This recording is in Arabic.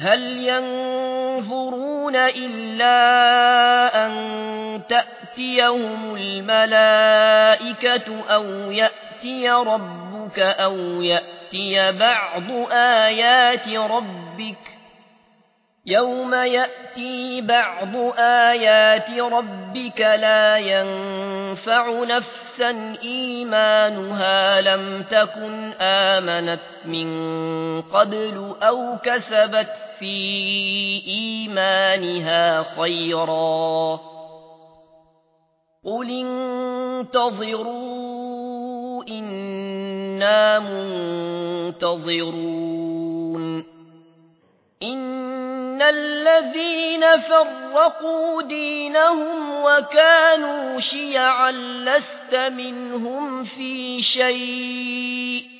هل ينظرون إلا أن تأتيهم الملائكة أو يأتي ربك أو يأتي بعض آيات ربك يوم يأتي بعض آيات ربك لا ينفع نفسا إيمانها لم تكن آمنت من قبل أو كسبت في إيمانها خيرا قل انتظروا إنا منتظرون إن الذين فرقوا دينهم وكانوا شيعا لست منهم في شيء